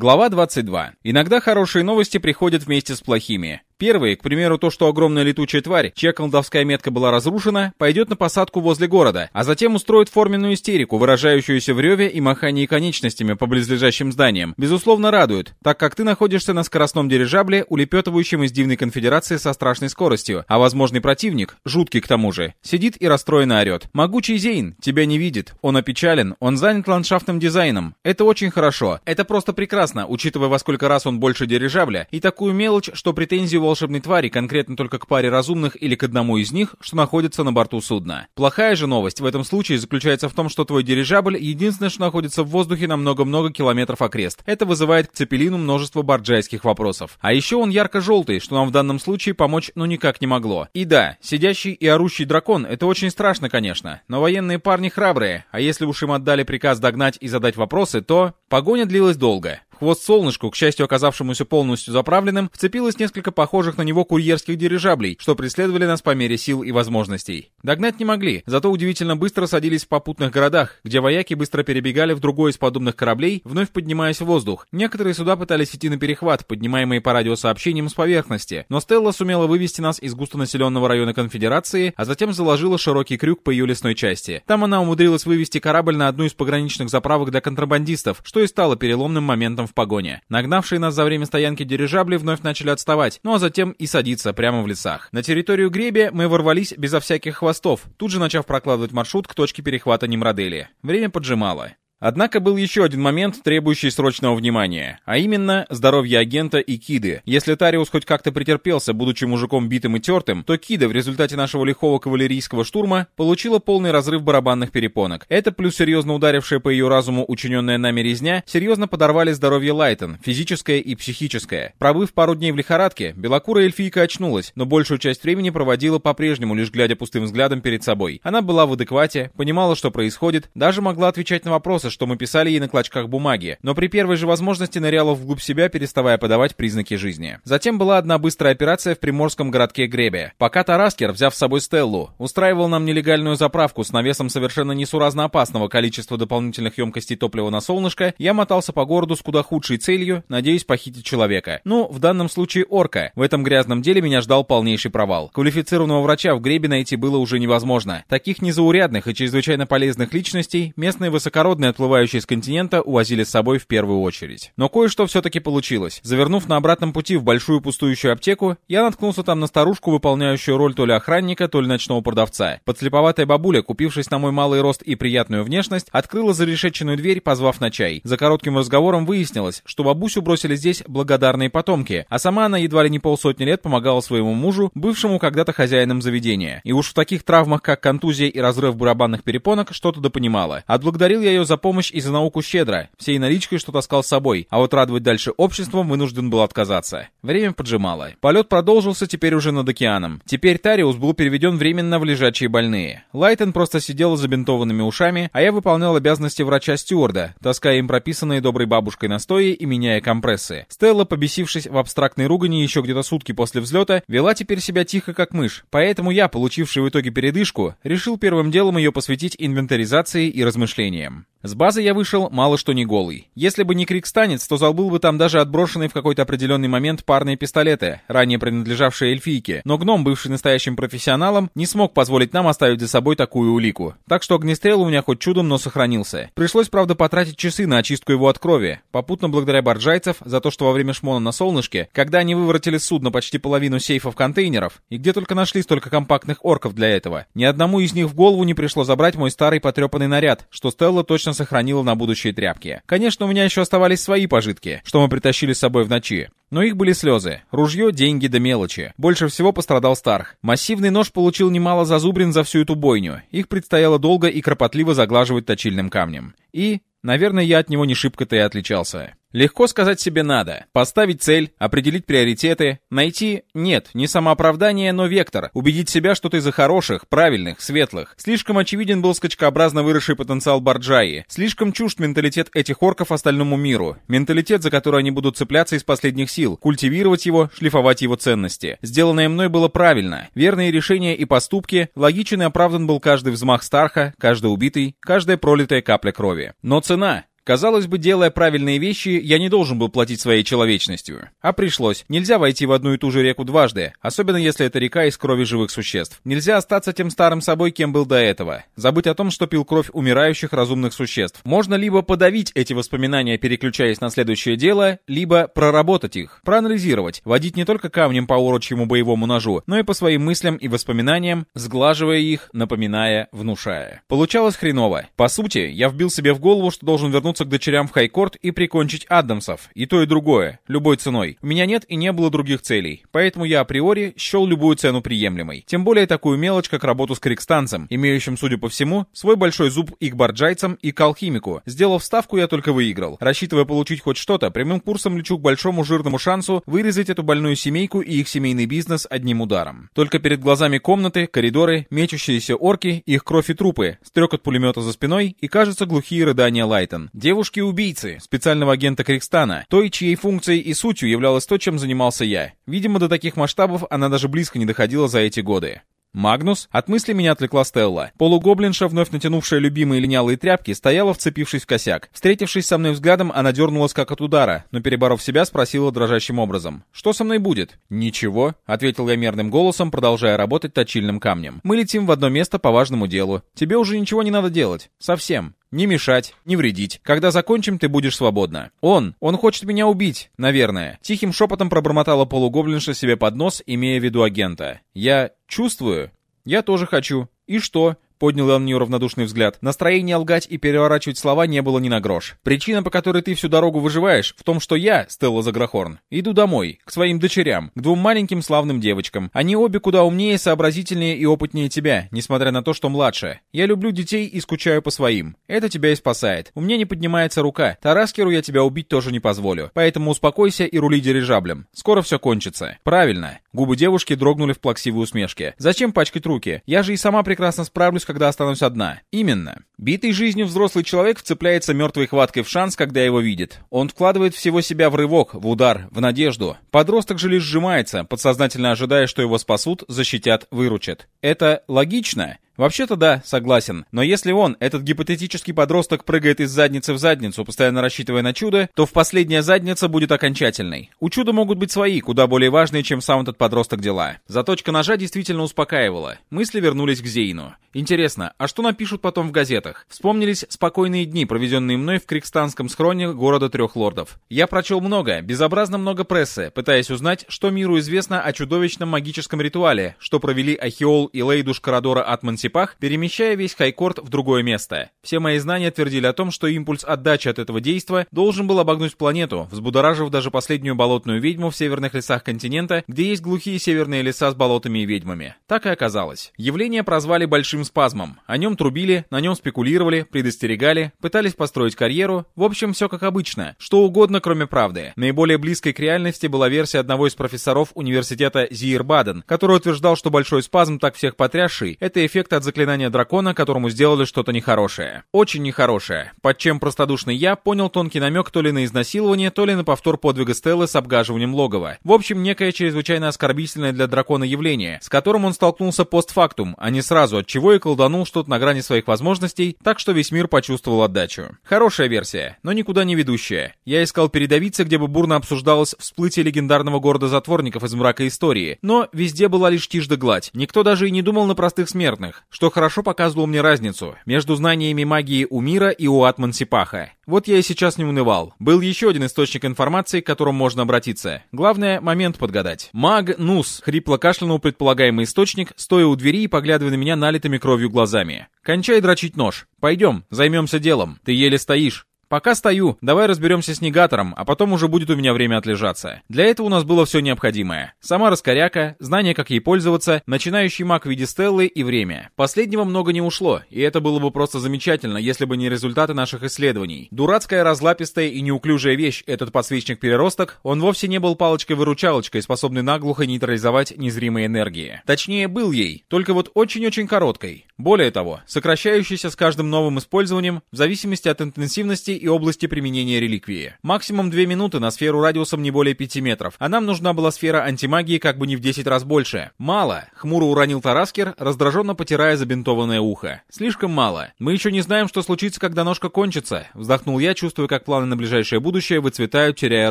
Глава 22. Иногда хорошие новости приходят вместе с плохими. Первый, к примеру, то, что огромная летучая тварь, чья колдовская метка была разрушена, пойдет на посадку возле города, а затем устроит форменную истерику, выражающуюся в реве и махании конечностями по близлежащим зданиям, безусловно радует, так как ты находишься на скоростном дирижабле, улепетывающем из дивной конфедерации со страшной скоростью, а возможный противник, жуткий к тому же, сидит и расстроенно орет. Могучий Зейн тебя не видит, он опечален, он занят ландшафтным дизайном. Это очень хорошо, это просто прекрасно, учитывая во сколько раз он больше дирижабля, и такую мелочь, что претензию волшебной твари конкретно только к паре разумных или к одному из них, что находится на борту судна. Плохая же новость в этом случае заключается в том, что твой дирижабль единственное, что находится в воздухе на много-много километров окрест. Это вызывает к Цепелину множество барджайских вопросов. А еще он ярко-желтый, что нам в данном случае помочь ну никак не могло. И да, сидящий и орущий дракон — это очень страшно, конечно, но военные парни храбрые, а если уж им отдали приказ догнать и задать вопросы, то... Погоня длилась долго хвост солнышку, к счастью оказавшемуся полностью заправленным, вцепилось несколько похожих на него курьерских дирижаблей, что преследовали нас по мере сил и возможностей. Догнать не могли, зато удивительно быстро садились в попутных городах, где вояки быстро перебегали в другой из подобных кораблей, вновь поднимаясь в воздух. Некоторые суда пытались идти на перехват, поднимаемые по радиосообщениям с поверхности, но Стелла сумела вывести нас из густонаселенного района Конфедерации, а затем заложила широкий крюк по ее лесной части. Там она умудрилась вывести корабль на одну из пограничных заправок для контрабандистов, что и стало переломным моментом в погоне. Нагнавшие нас за время стоянки дирижабли вновь начали отставать, ну а затем и садиться прямо в лесах. На территорию Гребе мы ворвались безо всяких хвостов, тут же начав прокладывать маршрут к точке перехвата Немродели. Время поджимало. Однако был еще один момент, требующий срочного внимания, а именно здоровье агента и Киды. Если Тариус хоть как-то претерпелся, будучи мужиком битым и тертым, то Кида в результате нашего лихого кавалерийского штурма получила полный разрыв барабанных перепонок. Это плюс серьезно ударившая по ее разуму учиненная нами резня серьезно подорвали здоровье Лайтон, физическое и психическое. Пробыв пару дней в лихорадке, белокурая эльфийка очнулась, но большую часть времени проводила по-прежнему, лишь глядя пустым взглядом перед собой. Она была в адеквате, понимала, что происходит, даже могла отвечать на вопросы, что мы писали ей на клочках бумаги, но при первой же возможности ныряла вглубь себя, переставая подавать признаки жизни. Затем была одна быстрая операция в приморском городке Гребе. Пока Тараскер, взяв с собой Стеллу, устраивал нам нелегальную заправку с навесом совершенно несуразно опасного количества дополнительных емкостей топлива на солнышко, я мотался по городу с куда худшей целью, надеясь похитить человека. Ну, в данном случае орка. В этом грязном деле меня ждал полнейший провал. Квалифицированного врача в Гребе найти было уже невозможно. Таких незаурядных и чрезвычайно полезных личностей местные высокородные отплывающие с континента увозили с собой в первую очередь. Но кое-что все-таки получилось. Завернув на обратном пути в большую пустующую аптеку, я наткнулся там на старушку, выполняющую роль то ли охранника, то ли ночного продавца. Подслеповатая бабуля, купившись на мой малый рост и приятную внешность, открыла зарешеченную дверь, позвав на чай. За коротким разговором выяснилось, что бабусю бросили здесь благодарные потомки, а сама она едва ли не полсотни лет помогала своему мужу, бывшему когда-то хозяином заведения. И уж в таких травмах, как контузия и разрыв барабанных перепонок, что-то допонимала. Отблагодарил я ее за помощь помощь и за науку щедро, всей наличкой, что таскал с собой, а вот радовать дальше обществом вынужден был отказаться. Время поджимало. Полет продолжился теперь уже над океаном. Теперь Тариус был переведен временно в лежачие больные. Лайтон просто сидел с забинтованными ушами, а я выполнял обязанности врача-стюарда, таская им прописанные доброй бабушкой настои и меняя компрессы. Стелла, побесившись в абстрактной ругани еще где-то сутки после взлета, вела теперь себя тихо как мышь, поэтому я, получивший в итоге передышку, решил первым делом ее посвятить инвентаризации и размышлениям. С базы я вышел мало что не голый. Если бы не крик станец, то забыл бы там даже отброшенные в какой-то определенный момент парные пистолеты, ранее принадлежавшие эльфийке. Но гном, бывший настоящим профессионалом, не смог позволить нам оставить за собой такую улику. Так что огнестрел у меня хоть чудом, но сохранился. Пришлось, правда, потратить часы на очистку его от крови. Попутно благодаря борджайцев за то, что во время шмона на солнышке, когда они выворотили с судна почти половину сейфов контейнеров, и где только нашли столько компактных орков для этого, ни одному из них в голову не пришло забрать мой старый потрепанный наряд, что Стелла точно точно сохранила на будущие тряпки. Конечно, у меня еще оставались свои пожитки, что мы притащили с собой в ночи. Но их были слезы. Ружье, деньги да мелочи. Больше всего пострадал Старх. Массивный нож получил немало зазубрин за всю эту бойню. Их предстояло долго и кропотливо заглаживать точильным камнем. И, наверное, я от него не шибко-то и отличался. Легко сказать себе надо. Поставить цель, определить приоритеты, найти, нет, не самооправдание, но вектор, убедить себя, что ты за хороших, правильных, светлых. Слишком очевиден был скачкообразно выросший потенциал Барджаи. Слишком чужд менталитет этих орков остальному миру. Менталитет, за который они будут цепляться из последних сил, культивировать его, шлифовать его ценности. Сделанное мной было правильно. Верные решения и поступки, логичен и оправдан был каждый взмах Старха, каждый убитый, каждая пролитая капля крови. Но цена, Казалось бы, делая правильные вещи, я не должен был платить своей человечностью. А пришлось. Нельзя войти в одну и ту же реку дважды, особенно если это река из крови живых существ. Нельзя остаться тем старым собой, кем был до этого. Забыть о том, что пил кровь умирающих разумных существ. Можно либо подавить эти воспоминания, переключаясь на следующее дело, либо проработать их, проанализировать, водить не только камнем по урочьему боевому ножу, но и по своим мыслям и воспоминаниям, сглаживая их, напоминая, внушая. Получалось хреново. По сути, я вбил себе в голову, что должен вернуться к дочерям в Хайкорт и прикончить Адамсов. И то, и другое. Любой ценой. У меня нет и не было других целей. Поэтому я априори счел любую цену приемлемой. Тем более такую мелочь, как работу с крикстанцем, имеющим, судя по всему, свой большой зуб и к барджайцам, и к алхимику. Сделав ставку, я только выиграл. Рассчитывая получить хоть что-то, прямым курсом лечу к большому жирному шансу вырезать эту больную семейку и их семейный бизнес одним ударом. Только перед глазами комнаты, коридоры, мечущиеся орки, их кровь и трупы, стрекот пулемета за спиной и, кажется, глухие рыдания Лайтон. Девушки-убийцы, специального агента Крикстана, той, чьей функцией и сутью являлось то, чем занимался я. Видимо, до таких масштабов она даже близко не доходила за эти годы. Магнус? От мысли меня отвлекла Стелла. Полугоблинша, вновь натянувшая любимые линялые тряпки, стояла, вцепившись в косяк. Встретившись со мной взглядом, она дернулась как от удара, но, переборов себя, спросила дрожащим образом. «Что со мной будет?» «Ничего», — ответил я мерным голосом, продолжая работать точильным камнем. «Мы летим в одно место по важному делу. Тебе уже ничего не надо делать. Совсем. Не мешать, не вредить. Когда закончим, ты будешь свободна. Он, он хочет меня убить, наверное. Тихим шепотом пробормотала полугоблинша себе под нос, имея в виду агента. Я чувствую. Я тоже хочу. И что? Поднял он мне равнодушный взгляд. Настроения лгать и переворачивать слова не было ни на грош. Причина, по которой ты всю дорогу выживаешь, в том, что я, Стелла Загрохорн, иду домой, к своим дочерям, к двум маленьким славным девочкам. Они обе куда умнее, сообразительнее и опытнее тебя, несмотря на то, что младше. Я люблю детей и скучаю по своим. Это тебя и спасает. У меня не поднимается рука. Тараскеру я тебя убить тоже не позволю. Поэтому успокойся и рули дирижаблем. Скоро все кончится. Правильно. Губы девушки дрогнули в плаксивой усмешке. Зачем пачкать руки? Я же и сама прекрасно справлюсь, когда останусь одна. Именно. Битый жизнью взрослый человек вцепляется мертвой хваткой в шанс, когда его видит. Он вкладывает всего себя в рывок, в удар, в надежду. Подросток же лишь сжимается, подсознательно ожидая, что его спасут, защитят, выручат. Это логично? Вообще-то да, согласен. Но если он, этот гипотетический подросток, прыгает из задницы в задницу, постоянно рассчитывая на чудо, то в последняя задница будет окончательной. У чуда могут быть свои, куда более важные, чем сам этот подросток дела. Заточка ножа действительно успокаивала. Мысли вернулись к Зейну. Интересно, а что напишут потом в газетах? Вспомнились спокойные дни, проведенные мной в Крикстанском схроне города трех лордов. Я прочел много, безобразно много прессы, пытаясь узнать, что миру известно о чудовищном магическом ритуале, что провели Ахиол и Лейдуш Карадора Атманси степах, перемещая весь Хайкорт в другое место. Все мои знания твердили о том, что импульс отдачи от этого действа должен был обогнуть планету, взбудоражив даже последнюю болотную ведьму в северных лесах континента, где есть глухие северные леса с болотами и ведьмами. Так и оказалось. Явление прозвали большим спазмом. О нем трубили, на нем спекулировали, предостерегали, пытались построить карьеру. В общем, все как обычно. Что угодно, кроме правды. Наиболее близкой к реальности была версия одного из профессоров университета Зиербаден, который утверждал, что большой спазм, так всех потрясший, это эффект от заклинания дракона, которому сделали что-то нехорошее. Очень нехорошее. Под чем простодушный я понял тонкий намек то ли на изнасилование, то ли на повтор подвига Стеллы с обгаживанием логова. В общем, некое чрезвычайно оскорбительное для дракона явление, с которым он столкнулся постфактум, а не сразу, от чего и колданул что-то на грани своих возможностей, так что весь мир почувствовал отдачу. Хорошая версия, но никуда не ведущая. Я искал передовицы, где бы бурно обсуждалось всплытие легендарного города затворников из мрака истории, но везде была лишь тишь да гладь. Никто даже и не думал на простых смертных что хорошо показывало мне разницу между знаниями магии у мира и у Атман Сипаха. Вот я и сейчас не унывал. Был еще один источник информации, к которому можно обратиться. Главное, момент подгадать. Маг Нус, хрипло кашлянул предполагаемый источник, стоя у двери и поглядывая на меня налитыми кровью глазами. Кончай дрочить нож. Пойдем, займемся делом. Ты еле стоишь. Пока стою, давай разберемся с негатором, а потом уже будет у меня время отлежаться. Для этого у нас было все необходимое. Сама раскоряка, знание, как ей пользоваться, начинающий маг в виде Стеллы и время. Последнего много не ушло, и это было бы просто замечательно, если бы не результаты наших исследований. Дурацкая, разлапистая и неуклюжая вещь, этот подсвечник-переросток, он вовсе не был палочкой-выручалочкой, способной наглухо нейтрализовать незримые энергии. Точнее, был ей, только вот очень-очень короткой. Более того, сокращающейся с каждым новым использованием, в зависимости от интенсивности и области применения реликвии. Максимум 2 минуты на сферу радиусом не более 5 метров, а нам нужна была сфера антимагии как бы не в 10 раз больше. Мало, хмуро уронил Тараскер, раздраженно потирая забинтованное ухо. Слишком мало. Мы еще не знаем, что случится, когда ножка кончится, вздохнул я, чувствуя, как планы на ближайшее будущее выцветают, теряя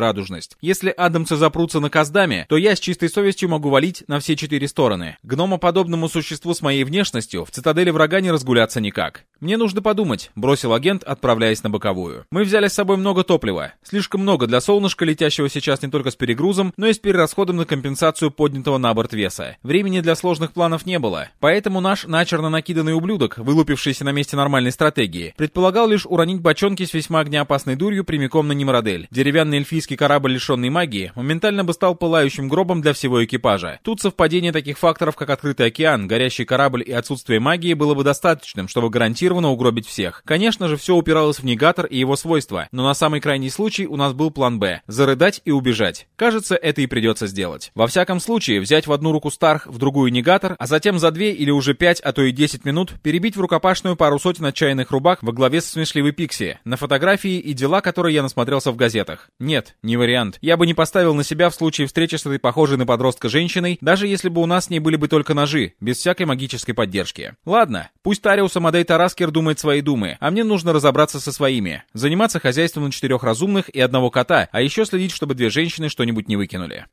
радужность. Если адамцы запрутся на Каздаме, то я с чистой совестью могу валить на все четыре стороны. Гномоподобному существу с моей внешностью в цитадели врага не разгуляться никак. Мне нужно подумать, бросил агент, отправляясь на боковую. Мы взяли с собой много топлива. Слишком много для солнышка, летящего сейчас не только с перегрузом, но и с перерасходом на компенсацию поднятого на борт веса. Времени для сложных планов не было. Поэтому наш начерно накиданный ублюдок, вылупившийся на месте нормальной стратегии, предполагал лишь уронить бочонки с весьма огнеопасной дурью прямиком на Немродель. Деревянный эльфийский корабль, лишенный магии, моментально бы стал пылающим гробом для всего экипажа. Тут совпадение таких факторов, как открытый океан, горящий корабль и отсутствие магии было бы достаточным, чтобы гарантированно угробить всех. Конечно же, все упиралось в негатор и его свойства, но на самый крайний случай у нас был план Б — зарыдать и убежать. Кажется, это и придется сделать. Во всяком случае, взять в одну руку Старх, в другую негатор, а затем за две или уже пять, а то и десять минут перебить в рукопашную пару сотен отчаянных рубак во главе со смешливой Пикси, на фотографии и дела, которые я насмотрелся в газетах. Нет, не вариант. Я бы не поставил на себя в случае встречи с этой похожей на подростка женщиной, даже если бы у нас с ней были бы только ножи, без всякой магической поддержки. Ладно, пусть Тариус Амадей Тараскер думает свои думы, а мне нужно разобраться со своими. Заниматься хозяйством на четырех разумных и одного кота, а еще следить, чтобы две женщины что-нибудь не выкинули.